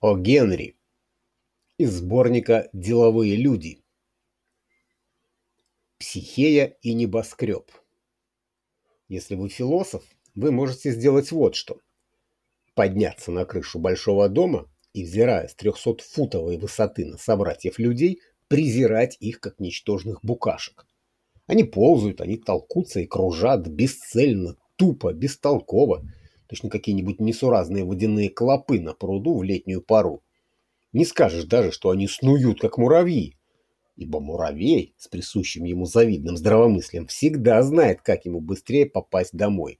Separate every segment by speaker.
Speaker 1: О Генри из сборника «Деловые люди». Психея и небоскреб. Если вы философ, вы можете сделать вот что. Подняться на крышу большого дома и, взирая с 300-футовой высоты на собратьев людей, презирать их как ничтожных букашек. Они ползают, они толкутся и кружат бесцельно, тупо, бестолково, точно какие-нибудь несуразные водяные клопы на пруду в летнюю пару. Не скажешь даже, что они снуют, как муравьи, ибо муравей с присущим ему завидным здравомыслием всегда знает, как ему быстрее попасть домой.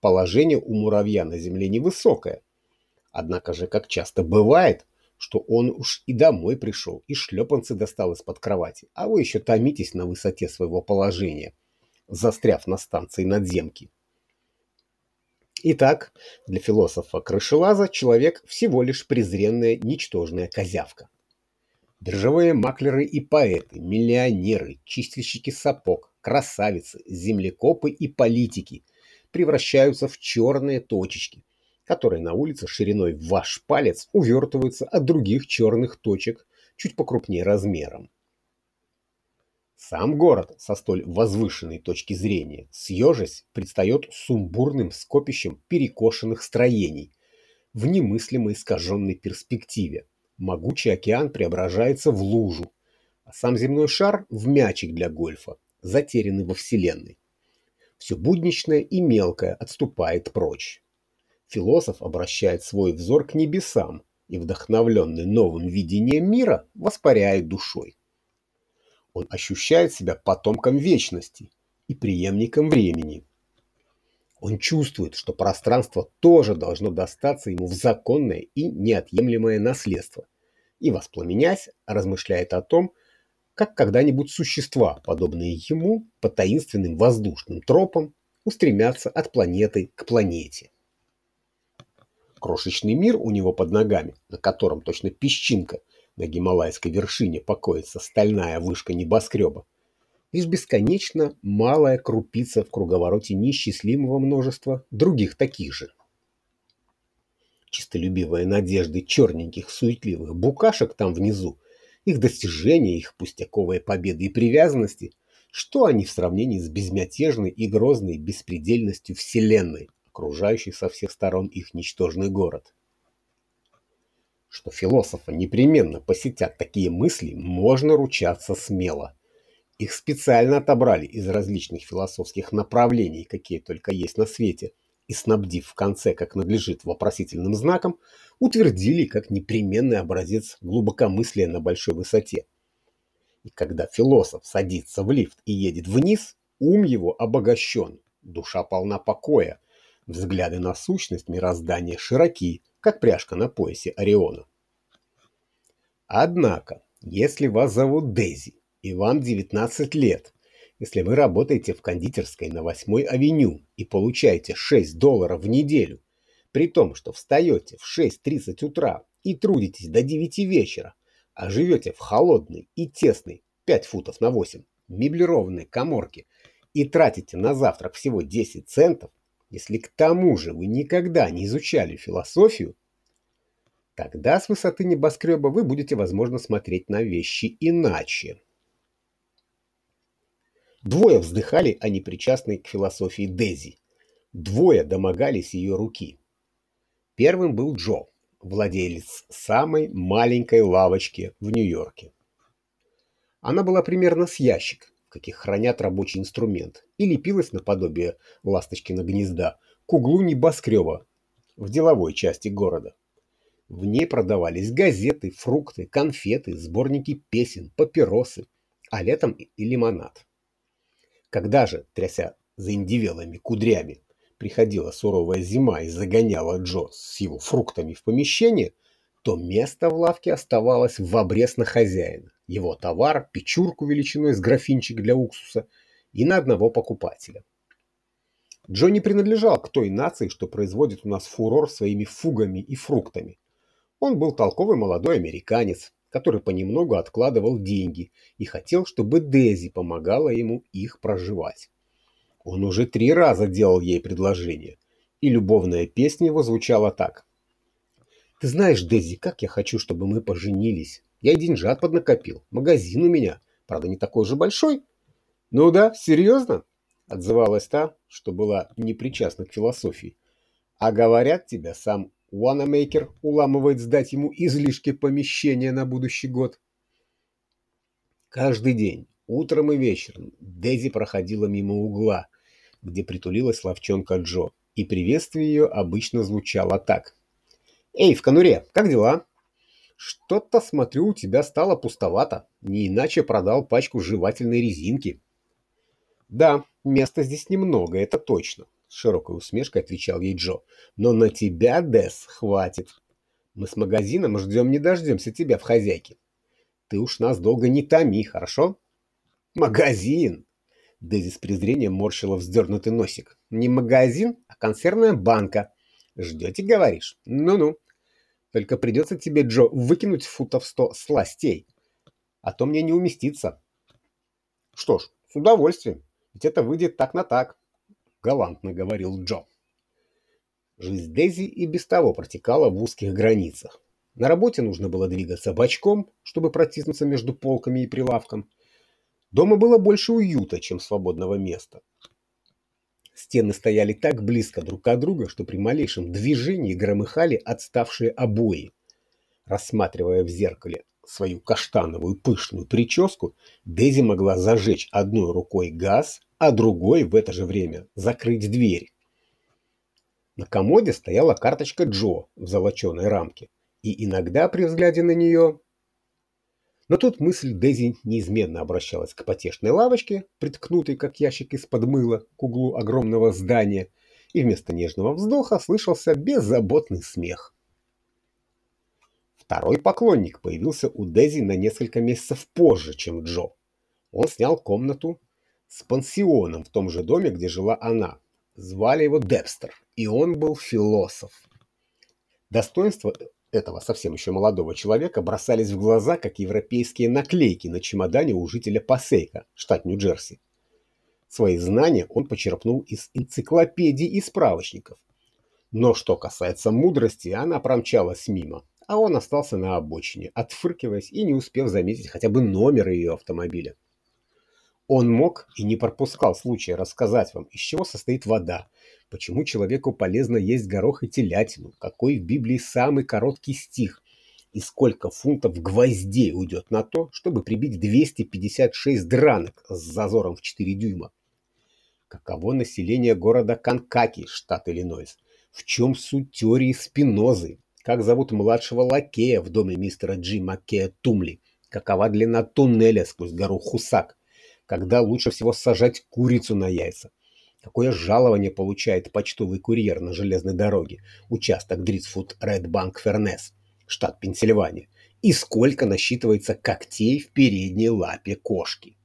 Speaker 1: Положение у муравья на земле невысокое, однако же, как часто бывает, что он уж и домой пришел, и шлепанцы достал из-под кровати, а вы еще томитесь на высоте своего положения, застряв на станции надземки. Итак, для философа-крышелаза человек всего лишь презренная ничтожная козявка. Биржевые маклеры и поэты, миллионеры, чистильщики сапог, красавицы, землекопы и политики превращаются в черные точечки, которые на улице шириной в ваш палец увертываются от других черных точек чуть покрупнее размером. Сам город со столь возвышенной точки зрения, съежась, предстает сумбурным скопищем перекошенных строений в немыслимо искаженной перспективе. Могучий океан преображается в лужу, а сам земной шар в мячик для гольфа, затерянный во Вселенной. Все будничное и мелкое отступает прочь. Философ обращает свой взор к небесам и, вдохновленный новым видением мира, воспаряет душой. Он ощущает себя потомком вечности и преемником времени. Он чувствует, что пространство тоже должно достаться ему в законное и неотъемлемое наследство, и, воспламенясь, размышляет о том, как когда-нибудь существа, подобные ему, по таинственным воздушным тропам, устремятся от планеты к планете. Крошечный мир у него под ногами, на котором точно песчинка – на гималайской вершине покоится стальная вышка небоскреба, лишь бесконечно малая крупица в круговороте неисчислимого множества других таких же. Чистолюбивые надежды черненьких суетливых букашек там внизу, их достижения, их пустяковые победы и привязанности, что они в сравнении с безмятежной и грозной беспредельностью Вселенной, окружающей со всех сторон их ничтожный город? Что философа непременно посетят такие мысли, можно ручаться смело. Их специально отобрали из различных философских направлений, какие только есть на свете, и, снабдив в конце, как надлежит, вопросительным знаком, утвердили как непременный образец глубокомыслия на большой высоте. И когда философ садится в лифт и едет вниз, ум его обогащен, душа полна покоя, взгляды на сущность мироздания широки, как пряжка на поясе Ориона. Однако, если вас зовут Дейзи и вам 19 лет, если вы работаете в кондитерской на 8-й авеню и получаете 6 долларов в неделю, при том, что встаете в 6.30 утра и трудитесь до 9 вечера, а живете в холодной и тесной 5 футов на 8 меблированной коморке и тратите на завтрак всего 10 центов, если к тому же вы никогда не изучали философию, тогда с высоты небоскреба вы будете, возможно, смотреть на вещи иначе. Двое вздыхали о непричастной к философии Дези. Двое домогались ее руки. Первым был Джо, владелец самой маленькой лавочки в Нью-Йорке. Она была примерно с ящик, каких хранят рабочий инструмент, и лепилась наподобие ласточкина гнезда к углу небоскреба в деловой части города. В ней продавались газеты, фрукты, конфеты, сборники песен, папиросы, а летом и лимонад. Когда же, тряся заиндивелыми кудрями, приходила суровая зима и загоняла Джо с его фруктами в помещение, то место в лавке оставалось в обрез на хозяина его товар, печурку величиной с графинчик для уксуса и на одного покупателя. Джо не принадлежал к той нации, что производит у нас фурор своими фугами и фруктами. Он был толковый молодой американец, который понемногу откладывал деньги и хотел, чтобы Дези помогала ему их проживать. Он уже три раза делал ей предложение, и любовная песня его звучала так. Ты знаешь, Дези, как я хочу, чтобы мы поженились. Я и деньжат поднакопил. Магазин у меня. Правда, не такой же большой. Ну да, серьезно? Отзывалась та, что была непричастна к философии. А говорят тебя, сам Уанамейкер уламывает сдать ему излишки помещения на будущий год. Каждый день, утром и вечером, Дези проходила мимо угла, где притулилась ловчонка Джо, и приветствие ее обычно звучало так. «Эй, в конуре, как дела?» «Что-то, смотрю, у тебя стало пустовато. Не иначе продал пачку жевательной резинки». «Да, места здесь немного, это точно», — с широкой усмешкой отвечал ей Джо. «Но на тебя, Дес, хватит. Мы с магазином ждем не дождемся тебя в хозяйке. Ты уж нас долго не томи, хорошо?» «Магазин!» Дези с презрением морщила вздернутый носик. «Не магазин, а консервная банка. Ждете, говоришь? Ну-ну. Только придется тебе, Джо, выкинуть футов сто сластей. А то мне не уместиться». «Что ж, с удовольствием. Ведь это выйдет так на так», — галантно говорил Джо. Жизнь Дези и без того протекала в узких границах. На работе нужно было двигаться бочком, чтобы протиснуться между полками и прилавком. Дома было больше уюта, чем свободного места. Стены стояли так близко друг от друга, что при малейшем движении громыхали отставшие обои. Рассматривая в зеркале свою каштановую пышную прическу, Дези могла зажечь одной рукой газ, а другой в это же время закрыть дверь. На комоде стояла карточка Джо в золоченой рамке, и иногда при взгляде на нее но тут мысль Дези неизменно обращалась к потешной лавочке, приткнутой, как ящик из-под мыла, к углу огромного здания, и вместо нежного вздоха слышался беззаботный смех. Второй поклонник появился у Дези на несколько месяцев позже, чем Джо. Он снял комнату с пансионом в том же доме, где жила она. Звали его Депстер, и он был философ. Достоинство этого совсем еще молодого человека бросались в глаза, как европейские наклейки на чемодане у жителя Пасейка, штат Нью-Джерси. Свои знания он почерпнул из энциклопедий и справочников. Но что касается мудрости, она промчалась мимо, а он остался на обочине, отфыркиваясь и не успев заметить хотя бы номер ее автомобиля. Он мог и не пропускал случая рассказать вам, из чего состоит вода, почему человеку полезно есть горох и телятину, какой в Библии самый короткий стих и сколько фунтов гвоздей уйдет на то, чтобы прибить 256 дранок с зазором в 4 дюйма. Каково население города Канкаки, штат Иллинойс? В чем суть теории Спинозы? Как зовут младшего лакея в доме мистера Джима Кея Тумли? Какова длина туннеля сквозь гору Хусак? Когда лучше всего сажать курицу на яйца. Какое жалование получает почтовый курьер на железной дороге, участок Дритсфуд Ред Банк Фернес, штат Пенсильвания, и сколько насчитывается когтей в передней лапе кошки.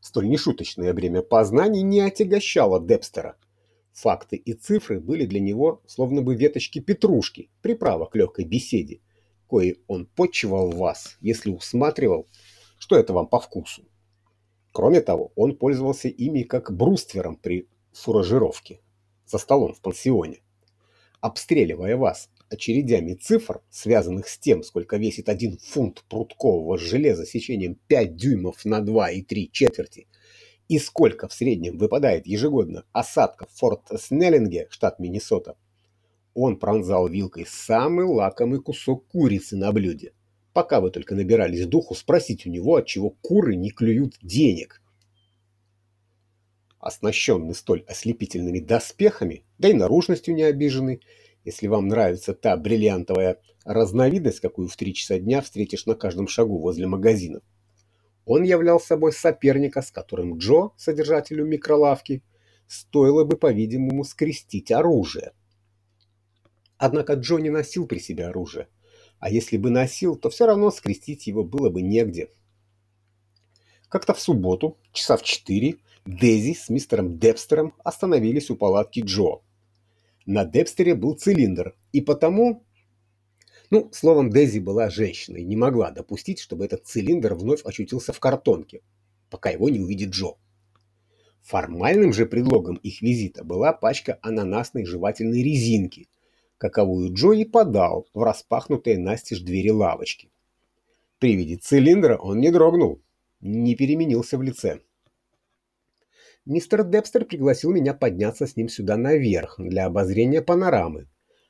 Speaker 1: Столь нешуточное время познаний не отягощало Депстера. Факты и цифры были для него словно бы веточки петрушки, приправа к легкой беседе, кое он почивал вас, если усматривал что это вам по вкусу. Кроме того, он пользовался ими как бруствером при фуражировке за столом в пансионе. Обстреливая вас очередями цифр, связанных с тем, сколько весит один фунт пруткового железа сечением 5 дюймов на 2 и 3 четверти, и сколько в среднем выпадает ежегодно осадков в Форт Снеллинге, штат Миннесота, он пронзал вилкой самый лакомый кусок курицы на блюде пока вы только набирались духу, спросить у него, отчего куры не клюют денег. Оснащенный столь ослепительными доспехами, да и наружностью не обиженный, если вам нравится та бриллиантовая разновидность, какую в три часа дня встретишь на каждом шагу возле магазинов, он являл собой соперника, с которым Джо, содержателю микролавки, стоило бы, по-видимому, скрестить оружие. Однако Джо не носил при себе оружие, а если бы носил, то все равно скрестить его было бы негде. Как-то в субботу, часа в четыре, Дези с мистером Депстером остановились у палатки Джо. На Депстере был цилиндр, и потому... Ну, словом, Дези была женщиной, не могла допустить, чтобы этот цилиндр вновь очутился в картонке, пока его не увидит Джо. Формальным же предлогом их визита была пачка ананасной жевательной резинки, каковую Джо и подал в распахнутые настежь двери лавочки. При виде цилиндра он не дрогнул, не переменился в лице. «Мистер Депстер пригласил меня подняться с ним сюда наверх для обозрения панорамы»,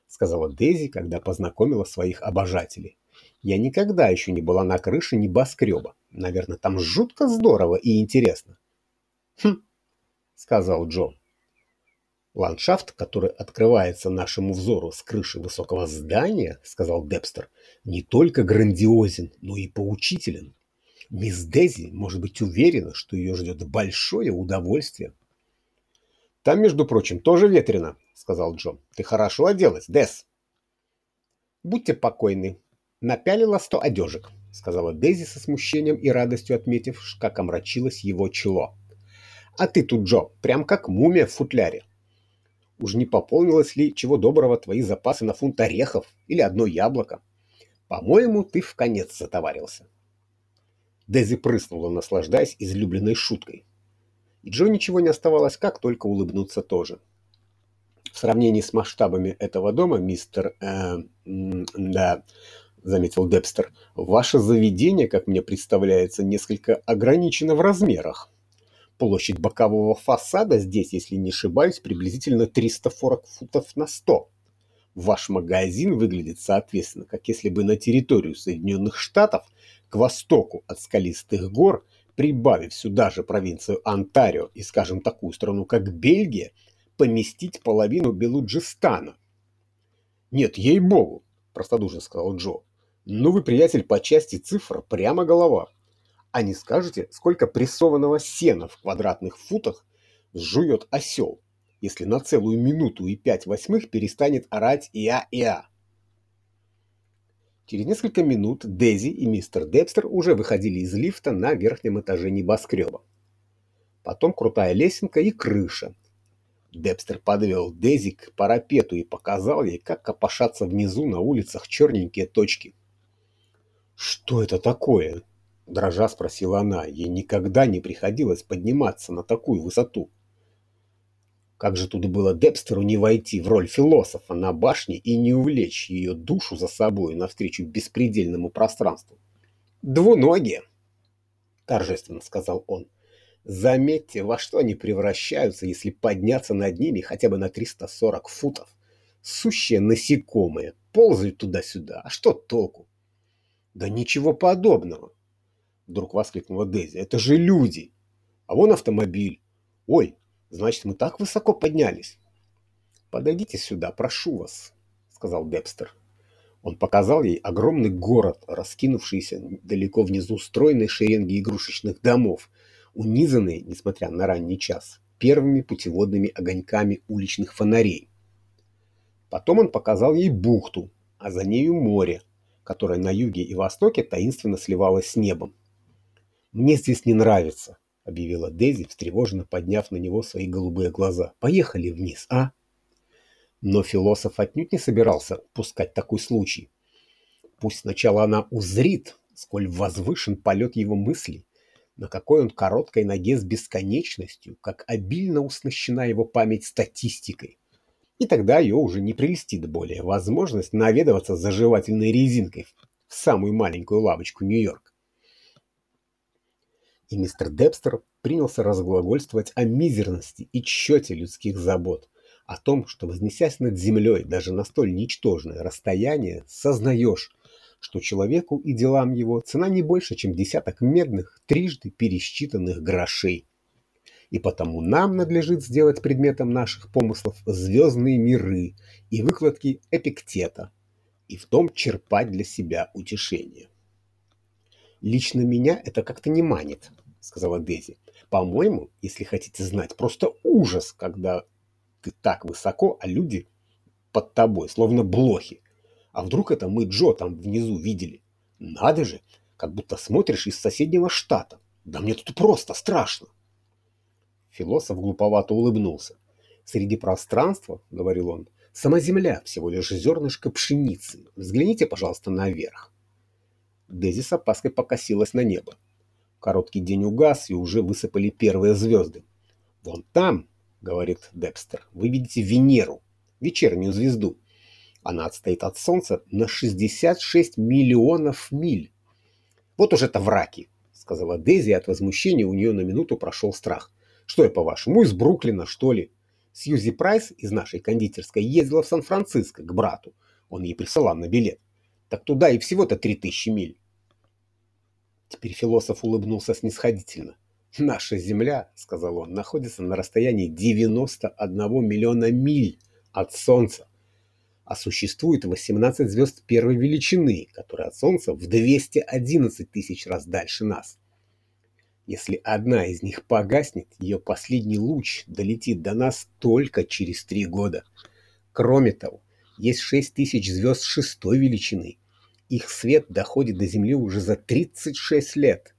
Speaker 1: сказала Дейзи, когда познакомила своих обожателей. «Я никогда еще не была на крыше небоскреба. Наверное, там жутко здорово и интересно». «Хм», — сказал Джо. «Ландшафт, который открывается нашему взору с крыши высокого здания, — сказал Депстер, — не только грандиозен, но и поучителен. Мисс Дези может быть уверена, что ее ждет большое удовольствие. «Там, между прочим, тоже ветрено», — сказал Джо. «Ты хорошо оделась, Дес?» «Будьте покойны. Напялила сто одежек», — сказала Дейзи со смущением и радостью отметив, как омрачилось его чело. «А ты тут, Джо, прям как мумия в футляре. Уж не пополнилось ли чего доброго твои запасы на фунт орехов или одно яблоко? По-моему, ты в конец затоварился». Дейзи прыснула, наслаждаясь излюбленной шуткой. И Джо ничего не оставалось, как только улыбнуться тоже. В сравнении с масштабами этого дома, мистер... Э, да, заметил Депстер, ваше заведение, как мне представляется, несколько ограничено в размерах. Площадь бокового фасада здесь, если не ошибаюсь, приблизительно 340 футов на 100. Ваш магазин выглядит, соответственно, как если бы на территорию Соединенных Штатов к востоку от скалистых гор, прибавив сюда же провинцию Онтарио и, скажем, такую страну, как Бельгия, поместить половину Белуджистана. «Нет, ей-богу», – простодушно сказал Джо. «Ну вы, приятель, по части цифр прямо голова. А не скажете, сколько прессованного сена в квадратных футах сжует осел, если на целую минуту и пять восьмых перестанет орать «Иа-Иа»?» Через несколько минут Дези и мистер Депстер уже выходили из лифта на верхнем этаже небоскреба. Потом крутая лесенка и крыша. Депстер подвел Дези к парапету и показал ей, как копошатся внизу на улицах черненькие точки. «Что это такое?» – дрожа спросила она. Ей никогда не приходилось подниматься на такую высоту. Как же тут было Депстеру не войти в роль философа на башне и не увлечь ее душу за собой навстречу беспредельному пространству? «Двуногие!» — торжественно сказал он. «Заметьте, во что они превращаются, если подняться над ними хотя бы на 340 футов. Сущие насекомые, ползают туда-сюда. А что толку?» «Да ничего подобного!» Вдруг воскликнула Дейзи. «Это же люди! А вон автомобиль! Ой, Значит, мы так высоко поднялись. Подойдите сюда, прошу вас, сказал Депстер. Он показал ей огромный город, раскинувшийся далеко внизу стройной шеренги игрушечных домов, унизанные, несмотря на ранний час, первыми путеводными огоньками уличных фонарей. Потом он показал ей бухту, а за нею море, которое на юге и востоке таинственно сливалось с небом. «Мне здесь не нравится», — объявила Дейзи, встревоженно подняв на него свои голубые глаза. «Поехали вниз, а?» Но философ отнюдь не собирался пускать такой случай. Пусть сначала она узрит, сколь возвышен полет его мыслей, на какой он короткой ноге с бесконечностью, как обильно уснащена его память статистикой. И тогда ее уже не прелестит более возможность наведываться заживательной резинкой в самую маленькую лавочку Нью-Йорк и мистер Депстер принялся разглагольствовать о мизерности и тщете людских забот, о том, что, вознесясь над землей даже на столь ничтожное расстояние, сознаешь, что человеку и делам его цена не больше, чем десяток медных, трижды пересчитанных грошей. И потому нам надлежит сделать предметом наших помыслов звездные миры и выкладки Эпиктета, и в том черпать для себя утешение. Лично меня это как-то не манит, сказала Дейзи. По-моему, если хотите знать, просто ужас, когда ты так высоко, а люди под тобой, словно блохи. А вдруг это мы Джо там внизу видели? Надо же, как будто смотришь из соседнего штата. Да мне тут просто страшно. Философ глуповато улыбнулся. Среди пространства, говорил он, сама земля всего лишь зернышко пшеницы. Взгляните, пожалуйста, наверх. Дейзи с опаской покосилась на небо. Короткий день угас, и уже высыпали первые звезды. «Вон там, — говорит Депстер, — вы видите Венеру, вечернюю звезду. Она отстоит от Солнца на 66 миллионов миль. Вот уж это враки, сказала Дейзи, от возмущения у нее на минуту прошел страх. Что я, по-вашему, из Бруклина, что ли? Сьюзи Прайс из нашей кондитерской ездила в Сан-Франциско к брату. Он ей присылал на билет. Так туда и всего-то три тысячи миль. Теперь философ улыбнулся снисходительно. «Наша Земля, — сказал он, — находится на расстоянии 91 миллиона миль от Солнца, а существует 18 звезд первой величины, которые от Солнца в 211 тысяч раз дальше нас. Если одна из них погаснет, ее последний луч долетит до нас только через три года. Кроме того, есть 6 тысяч звезд шестой величины. Их свет доходит до Земли уже за 36 лет.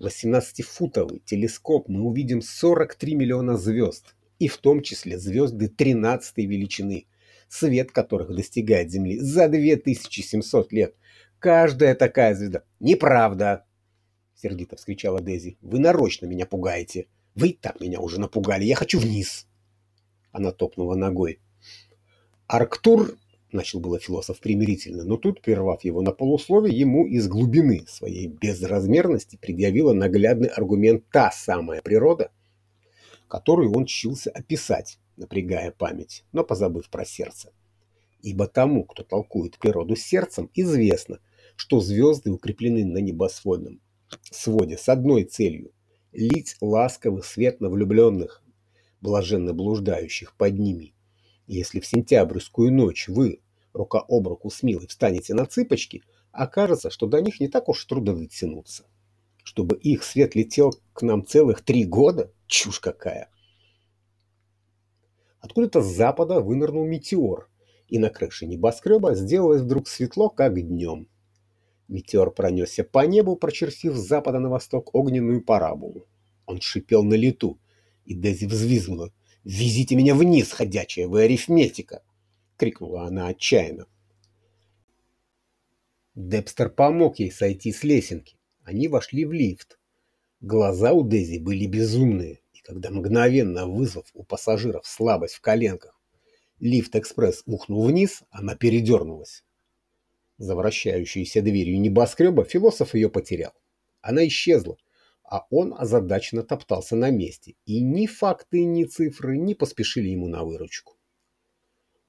Speaker 1: 18-футовый телескоп мы увидим 43 миллиона звезд, и в том числе звезды 13 величины, свет которых достигает Земли за 2700 лет. Каждая такая звезда. Неправда! Сердито вскричала Дези. Вы нарочно меня пугаете. Вы и так меня уже напугали. Я хочу вниз. Она топнула ногой. Арктур начал было философ примирительно, но тут, прервав его на полусловие, ему из глубины своей безразмерности предъявила наглядный аргумент та самая природа, которую он чился описать, напрягая память, но позабыв про сердце. Ибо тому, кто толкует природу сердцем, известно, что звезды укреплены на небосводном своде с одной целью – лить ласковый свет на влюбленных, блаженно блуждающих под ними. Если в сентябрьскую ночь вы, рука об руку с Милой, встанете на цыпочки, окажется, что до них не так уж трудно дотянуться. Чтобы их свет летел к нам целых три года? Чушь какая! Откуда-то с запада вынырнул метеор, и на крыше небоскреба сделалось вдруг светло, как днем. Метеор пронесся по небу, прочертив с запада на восток огненную параболу. Он шипел на лету, и Дези взвизгнула. «Везите меня вниз, ходячая вы арифметика!» — крикнула она отчаянно. Депстер помог ей сойти с лесенки. Они вошли в лифт. Глаза у Дези были безумные, и когда мгновенно вызвав у пассажиров слабость в коленках, лифт-экспресс ухнул вниз, она передернулась. За вращающейся дверью небоскреба философ ее потерял. Она исчезла, а он озадаченно топтался на месте, и ни факты, ни цифры не поспешили ему на выручку.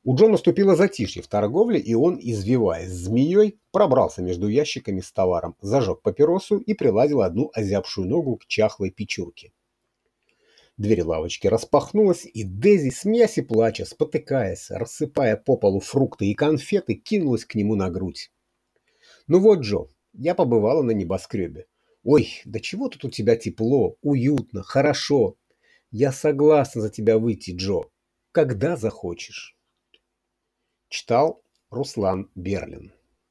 Speaker 1: У Джо наступило затишье в торговле, и он, извиваясь змеей, пробрался между ящиками с товаром, зажег папиросу и приладил одну озябшую ногу к чахлой печурке. Дверь лавочки распахнулась, и Дези, смеясь и плача, спотыкаясь, рассыпая по полу фрукты и конфеты, кинулась к нему на грудь. «Ну вот, Джо, я побывала на небоскребе. Ой, да чего тут у тебя тепло, уютно, хорошо. Я согласна за тебя выйти, Джо, когда захочешь». Читал Руслан Берлин